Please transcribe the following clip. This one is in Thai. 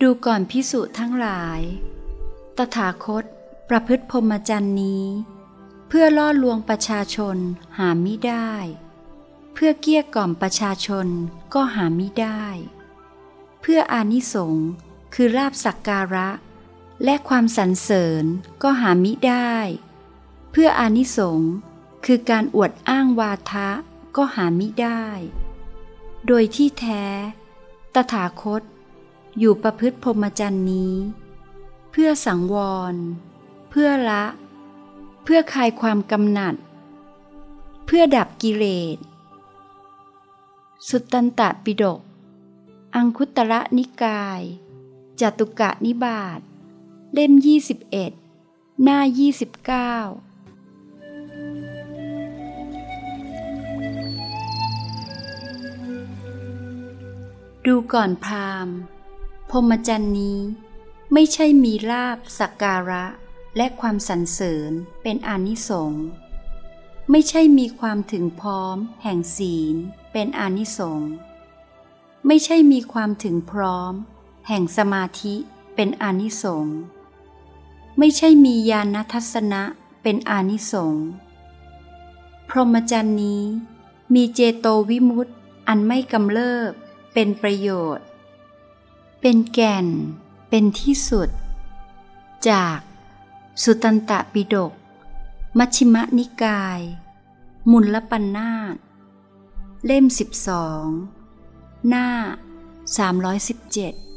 ดูก่อนพิสุทั้งหลาย ตถาคตประพฤติพรหมจรรย์นี้ เพื่อล่อลวงประชาชนหามิได้ เพื่อเกี้ยกล่อมประชาชนก็หามิได้ เพื่ออานิสงคือลาบสักการะ และความสรรเสริญก็หามิได้ เพื่ออานิสงส์ คือการอวดอ้างวาทะก็หามิได้ โดยที่แท้ ตถาคต อยู่ประพฤติพรหมจรรย์นี้ เพื่อสังวร เพื่อละ เพื่อคลายความกำหนัด เพื่อดับกิเลส สุตตันตปิฎก อังคุตระนิกาย จตุกะนิบาต เล่ม 21 หน้า 29 ดูก่อนพราหมณ์พรหมจรรย์นี้ ไม่ใช่มีลาบสักการะและความสรรเสริญเป็นอานิสงส์ไม่ใช่มีความถึงพร้อม แห่งศีลเป็นอานิสงส์ไม่ใช่มีความถึงพร้อม แห่งสมาธิเป็นอานิสงส์ไม่ใช่มีญาณทัศนะเป็นอานิสงส์พรหมจรรย์นี้ มีเจโตวิมุตติอันไม่กำเริบ เป็นประโยชน์ เป็นแก่น เป็นที่สุด จาก สุตันตปิฎกมัชิมนิกาย มุลปันนาตเล่ม12หน้า317